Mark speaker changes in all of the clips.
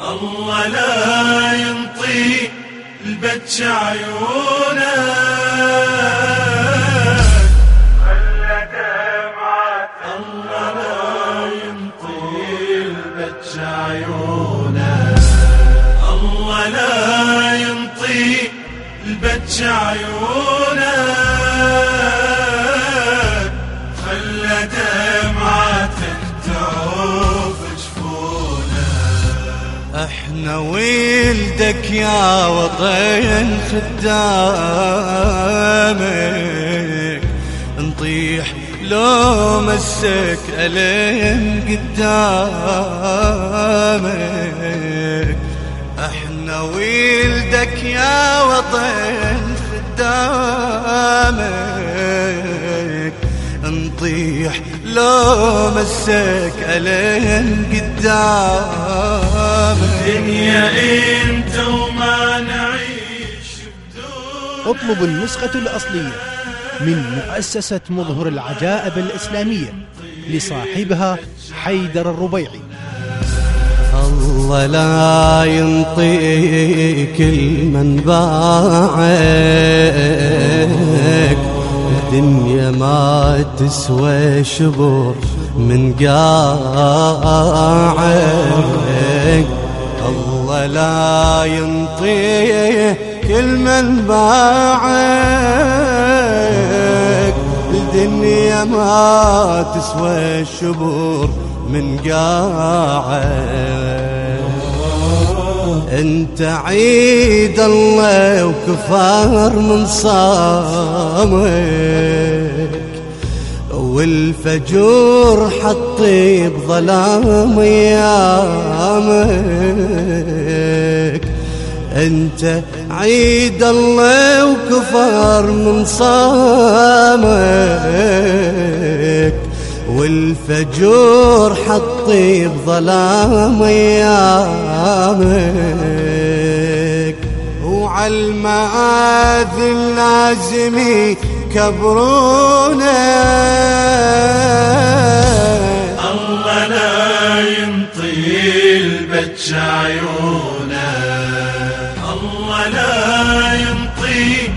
Speaker 1: الله لا ينطي البتش عيونه. الله لا ينطي البتش عيونه. الله لا ينطي البتش عيونه. إحنا ولدك يا وطن خدامك. نطيح لو مسك ألم قدامك. إحنا ولدك يا وطن خدامك. نطيح لو مسك ألم الدنيا انت وما نعيش
Speaker 2: اطلب النسخة الأصلية من مؤسسة مظهر العجائب الإسلامية لصاحبها حيدر الربيعي.
Speaker 1: الله لا ينطيك المن باعك الدنيا ما تسوى شبر من قاعك. الله لا ينطيه كل من باعك الدنيا ما تسوى الشبور من قاعك انت عيد الله وكفار من صامك والفجور حطي بظلام أيامك. أنت عيد الله وكفار من صامك. والفجور حطي بظلام أيامك. وعالمآذن لازم يكبرونا الله لا ينطي البتش عيونه الله لا ينطي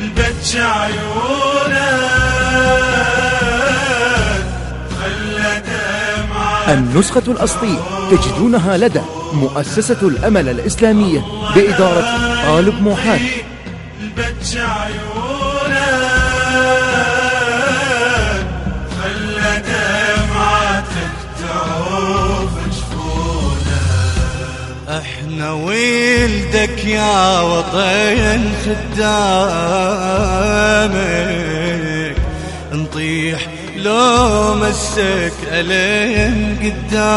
Speaker 1: البتش عيونه
Speaker 2: النسخة الأصلية تجدونها لدى مؤسسة الأمل الإسلامية بإدارة غالب موحات
Speaker 1: إحنا ولدك يا وطن خدامك. نطيح لو مسك ألم قدامك.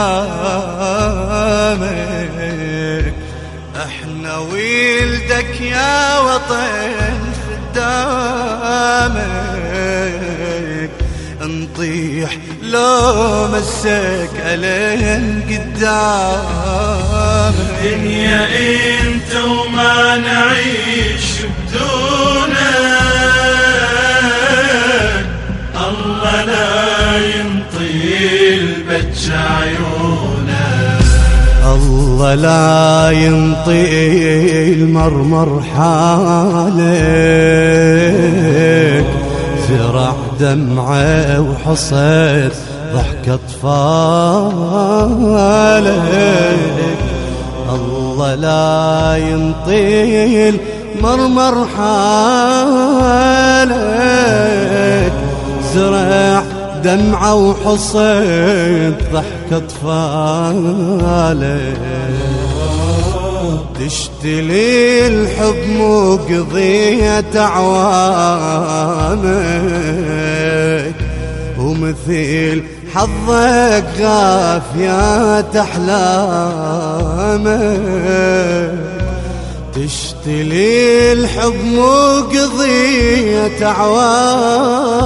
Speaker 1: إحنا ولدك يا وطن خدامك. نطيح لو مسك ألم قدامك الدنيا إنت وما نعيش بدونك. الله لا ينطي البتش عيونه الله لا ينطي المرمر حالك. زرع دمعة وحصيت ضحك أطفالك. الله لا ينطي المرمر حالك. زرع دمعة وحصيت ضحك أطفاله تشتلي الحب مو قضية أعوامك. ومثيل حظك غافية أحلامك. تشتلي الحب مو قضية عوامك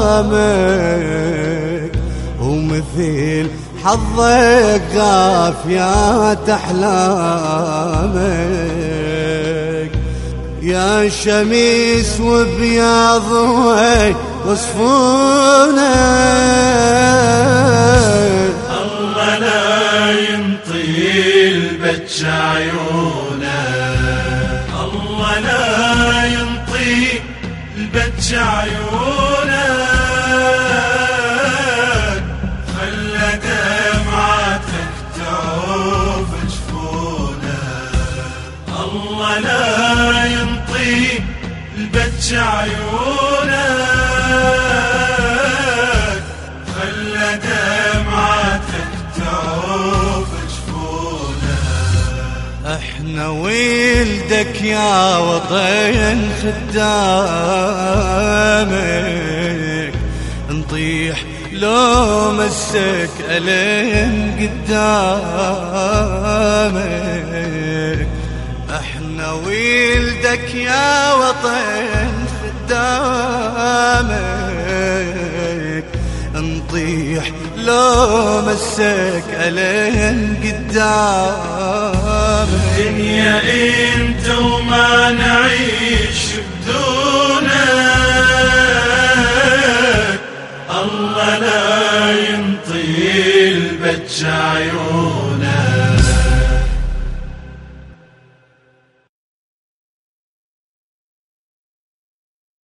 Speaker 1: ومثيل حظك قافيات أحلامك. يا شميس وبياض وصفونك الله لا ينطي
Speaker 3: البج عيونة. الله لا ينطي البج عيونة. البج عيونه
Speaker 1: إحنا ولدك يا وطن خدامك نطيح لو مسك ألم قدامك. إحنا ولدك يا وطن خدامك نطيح لو مسك ألم قدامك.
Speaker 3: دنيا انت وما نعيش بدونك. الله لا ينطي البج عيون